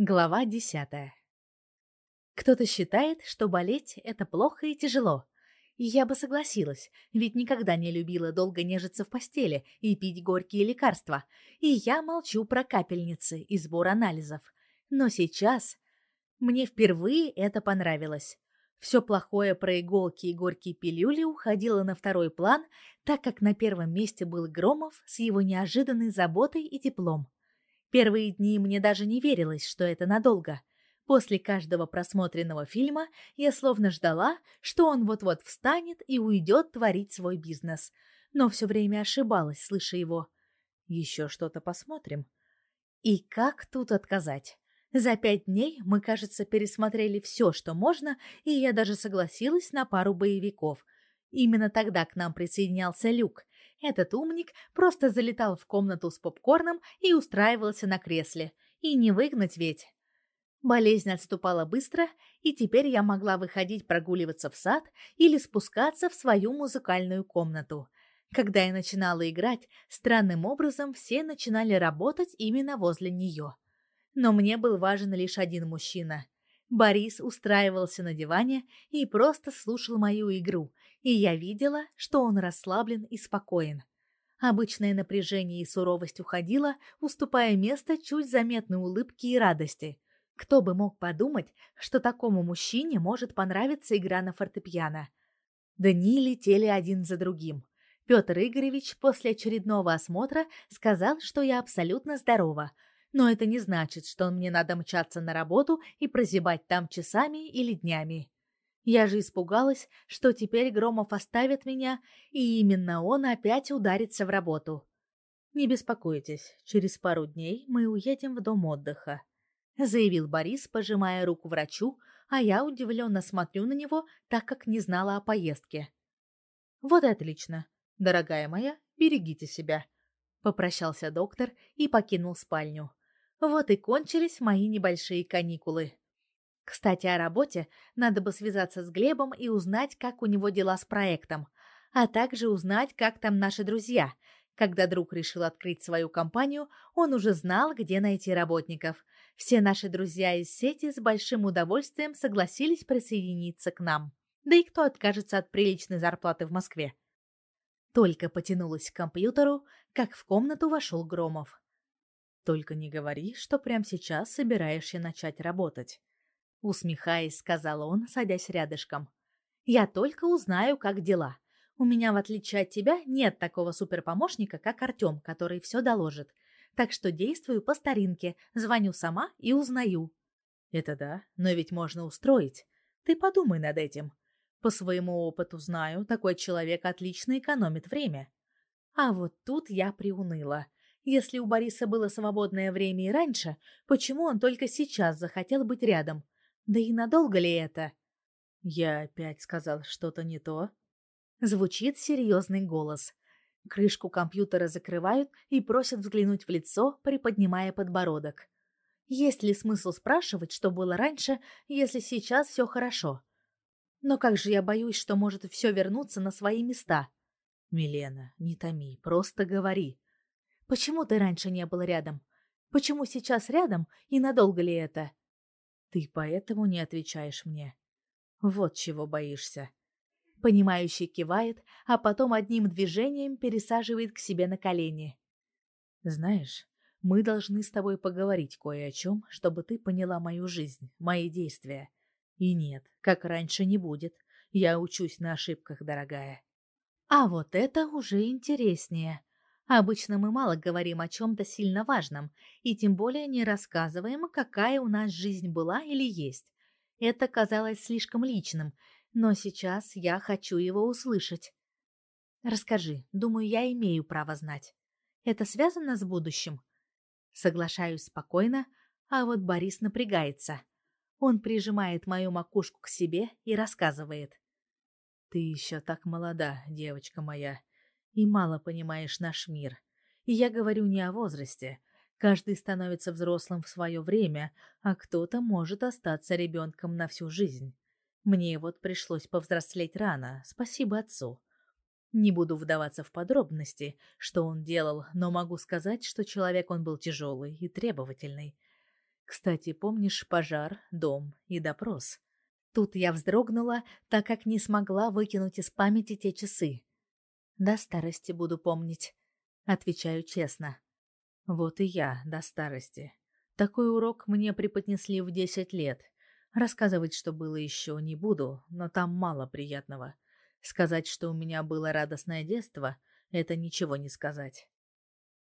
Глава десятая. Кто-то считает, что болеть – это плохо и тяжело. И я бы согласилась, ведь никогда не любила долго нежиться в постели и пить горькие лекарства. И я молчу про капельницы и сбор анализов. Но сейчас мне впервые это понравилось. Все плохое про иголки и горькие пилюли уходило на второй план, так как на первом месте был Громов с его неожиданной заботой и теплом. Первые дни мне даже не верилось, что это надолго. После каждого просмотренного фильма я словно ждала, что он вот-вот встанет и уйдет творить свой бизнес. Но все время ошибалась, слыша его. Еще что-то посмотрим. И как тут отказать? За пять дней мы, кажется, пересмотрели все, что можно, и я даже согласилась на пару боевиков. Именно тогда к нам присоединялся Люк. Этот умник просто залетал в комнату с попкорном и устраивался на кресле. И не выгнать ведь. Болезнь отступала быстро, и теперь я могла выходить прогуливаться в сад или спускаться в свою музыкальную комнату. Когда я начинала играть, странным образом все начинали работать именно возле нее. Но мне был важен лишь один мужчина. Борис устраивался на диване и просто слушал мою игру, и я видела, что он расслаблен и спокоен. Обычное напряжение и суровость уходило, уступая место чуть заметной улыбке и радости. Кто бы мог подумать, что такому мужчине может понравиться игра на фортепиано. Дни летели один за другим. Петр Игоревич после очередного осмотра сказал, что я абсолютно здорова, но это не значит, что мне надо мчаться на работу и прозябать там часами или днями. Я же испугалась, что теперь Громов оставит меня, и именно он опять ударится в работу. Не беспокойтесь, через пару дней мы уедем в дом отдыха, заявил Борис, пожимая руку врачу, а я удивленно смотрю на него, так как не знала о поездке. Вот и отлично. Дорогая моя, берегите себя, попрощался доктор и покинул спальню. Вот и кончились мои небольшие каникулы. Кстати, о работе надо бы связаться с Глебом и узнать, как у него дела с проектом, а также узнать, как там наши друзья. Когда друг решил открыть свою компанию, он уже знал, где найти работников. Все наши друзья из сети с большим удовольствием согласились присоединиться к нам. Да и кто откажется от приличной зарплаты в Москве? Только потянулась к компьютеру, как в комнату вошел Громов. Только не говори, что прямо сейчас собираешься начать работать усмехаясь, сказал он, садясь рядышком. Я только узнаю, как дела. У меня, в отличие от тебя, нет такого суперпомощника, как Артем, который все доложит. Так что действую по старинке, звоню сама и узнаю. Это да, но ведь можно устроить. Ты подумай над этим. По своему опыту знаю, такой человек отлично экономит время. А вот тут я приуныла. Если у Бориса было свободное время и раньше, почему он только сейчас захотел быть рядом? Да и надолго ли это? Я опять сказал что-то не то. Звучит серьезный голос. Крышку компьютера закрывают и просят взглянуть в лицо, приподнимая подбородок. Есть ли смысл спрашивать, что было раньше, если сейчас все хорошо? Но как же я боюсь, что может все вернуться на свои места. Милена, не томи, просто говори. Почему ты раньше не был рядом? Почему сейчас рядом и надолго ли это? Ты поэтому не отвечаешь мне. Вот чего боишься. Понимающий кивает, а потом одним движением пересаживает к себе на колени. Знаешь, мы должны с тобой поговорить кое о чем, чтобы ты поняла мою жизнь, мои действия. И нет, как раньше не будет. Я учусь на ошибках, дорогая. А вот это уже интереснее. Обычно мы мало говорим о чем-то сильно важном, и тем более не рассказываем, какая у нас жизнь была или есть. Это казалось слишком личным, но сейчас я хочу его услышать. Расскажи, думаю, я имею право знать. Это связано с будущим? Соглашаюсь спокойно, а вот Борис напрягается. Он прижимает мою макушку к себе и рассказывает. Ты еще так молода, девочка моя и мало понимаешь наш мир. И я говорю не о возрасте. Каждый становится взрослым в свое время, а кто-то может остаться ребенком на всю жизнь. Мне вот пришлось повзрослеть рано, спасибо отцу. Не буду вдаваться в подробности, что он делал, но могу сказать, что человек он был тяжелый и требовательный. Кстати, помнишь пожар, дом и допрос? Тут я вздрогнула, так как не смогла выкинуть из памяти те часы. До старости буду помнить, отвечаю честно. Вот и я до старости. Такой урок мне преподнесли в десять лет. Рассказывать, что было еще, не буду, но там мало приятного. Сказать, что у меня было радостное детство, это ничего не сказать.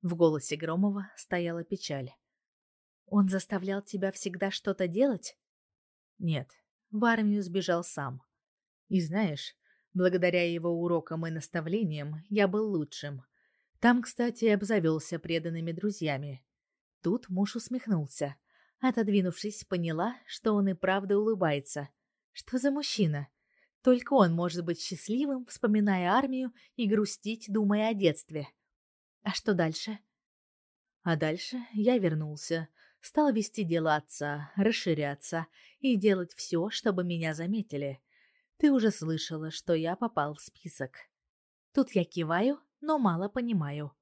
В голосе Громова стояла печаль. Он заставлял тебя всегда что-то делать? Нет, в армию сбежал сам. И знаешь, благодаря его урокам и наставлениям я был лучшим. Там, кстати, обзавелся преданными друзьями. Тут муж усмехнулся. Отодвинувшись, поняла, что он и правда улыбается. Что за мужчина? Только он может быть счастливым, вспоминая армию и грустить, думая о детстве. А что дальше? А дальше я вернулся, стал вести дела отца, расширяться и делать все, чтобы меня заметили. Ты уже слышала, что я попал в список. Тут я киваю, но мало понимаю.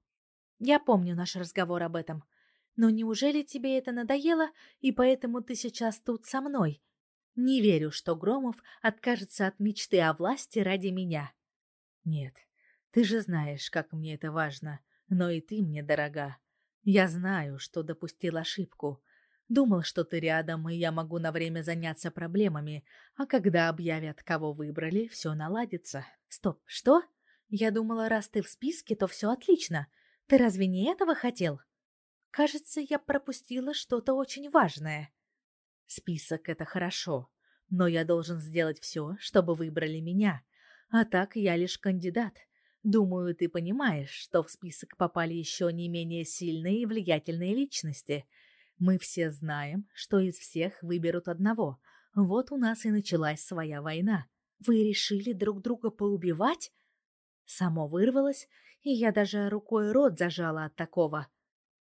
Я помню наш разговор об этом. Но неужели тебе это надоело, и поэтому ты сейчас тут со мной? Не верю, что Громов откажется от мечты о власти ради меня. Нет, ты же знаешь, как мне это важно, но и ты мне дорога. Я знаю, что допустил ошибку. Думал, что ты рядом, и я могу на время заняться проблемами, а когда объявят, кого выбрали, все наладится. Стоп, что? Я думала, раз ты в списке, то все отлично. Ты разве не этого хотел? Кажется, я пропустила что-то очень важное. Список — это хорошо, но я должен сделать все, чтобы выбрали меня. А так я лишь кандидат. Думаю, ты понимаешь, что в список попали еще не менее сильные и влиятельные личности. Мы все знаем, что из всех выберут одного. Вот у нас и началась своя война. Вы решили друг друга поубивать? Само вырвалось, и я даже рукой рот зажала от такого.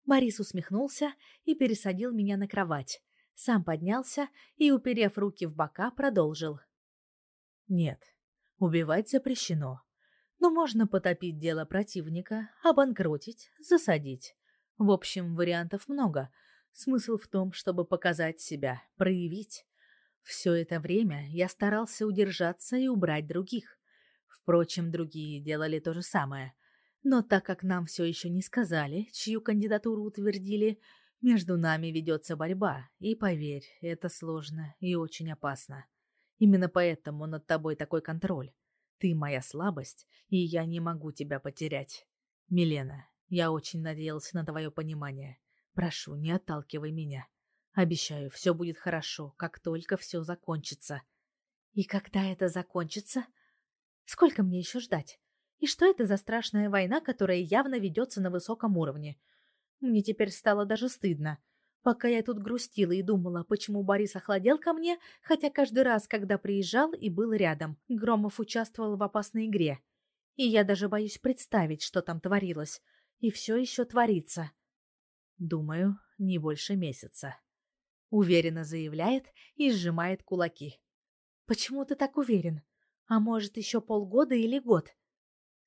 Борис усмехнулся и пересадил меня на кровать. Сам поднялся и, уперев руки в бока, продолжил. Нет, убивать запрещено. Но можно потопить дело противника, обанкротить, засадить. В общем, вариантов много. Смысл в том, чтобы показать себя, проявить. Все это время я старался удержаться и убрать других. Впрочем, другие делали то же самое. Но так как нам все еще не сказали, чью кандидатуру утвердили, между нами ведется борьба, и поверь, это сложно и очень опасно. Именно поэтому над тобой такой контроль. Ты моя слабость, и я не могу тебя потерять. Милена, я очень надеялся на твое понимание. Прошу, не отталкивай меня. Обещаю, все будет хорошо, как только все закончится. И когда это закончится? Сколько мне еще ждать? И что это за страшная война, которая явно ведется на высоком уровне? Мне теперь стало даже стыдно. Пока я тут грустила и думала, почему Борис охладел ко мне, хотя каждый раз, когда приезжал и был рядом, Громов участвовал в опасной игре. И я даже боюсь представить, что там творилось. И все еще творится. Думаю, не больше месяца. Уверенно заявляет и сжимает кулаки. Почему ты так уверен? А может, еще полгода или год?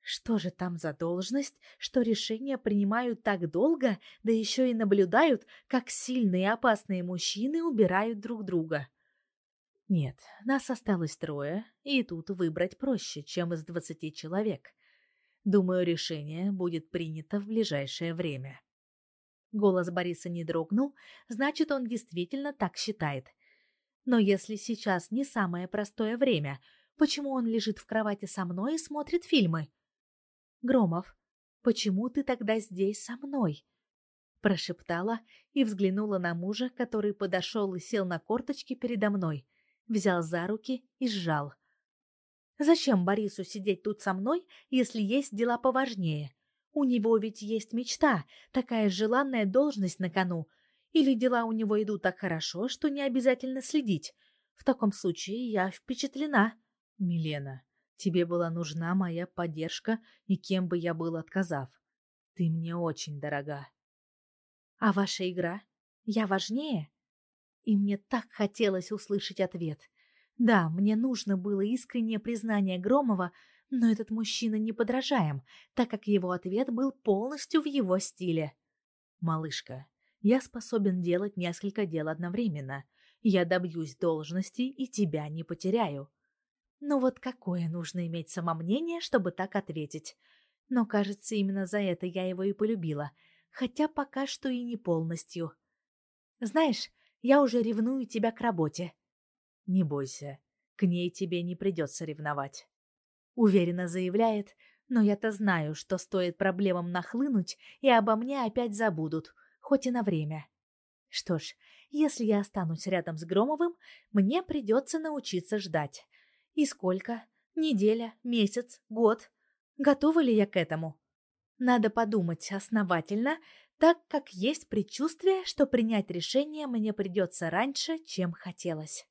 Что же там за должность, что решения принимают так долго, да еще и наблюдают, как сильные и опасные мужчины убирают друг друга? Нет, нас осталось трое, и тут выбрать проще, чем из двадцати человек. Думаю, решение будет принято в ближайшее время. Голос Бориса не дрогнул, значит, он действительно так считает. Но если сейчас не самое простое время, почему он лежит в кровати со мной и смотрит фильмы? Громов, почему ты тогда здесь со мной? прошептала и взглянула на мужа, который подошел и сел на корточки передо мной, взял за руки и сжал. Зачем Борису сидеть тут со мной, если есть дела поважнее? У него ведь есть мечта, такая желанная должность на кону. Или дела у него идут так хорошо, что не обязательно следить. В таком случае я впечатлена. Милена, Тебе была нужна моя поддержка, и кем бы я был отказав. Ты мне очень дорога. А ваша игра? Я важнее? И мне так хотелось услышать ответ. Да, мне нужно было искреннее признание Громова, но этот мужчина не подражаем, так как его ответ был полностью в его стиле. Малышка, Я способен делать несколько дел одновременно. Я добьюсь должности и тебя не потеряю. Ну вот какое нужно иметь самомнение, чтобы так ответить? Но, кажется, именно за это я его и полюбила, хотя пока что и не полностью. Знаешь, я уже ревную тебя к работе. Не бойся, к ней тебе не придется ревновать. Уверенно заявляет, но я-то знаю, что стоит проблемам нахлынуть, и обо мне опять забудут, хоть и на время. Что ж, если я останусь рядом с Громовым, мне придется научиться ждать. И сколько? Неделя, месяц, год? Готова ли я к этому? Надо подумать основательно, так как есть предчувствие, что принять решение мне придется раньше, чем хотелось.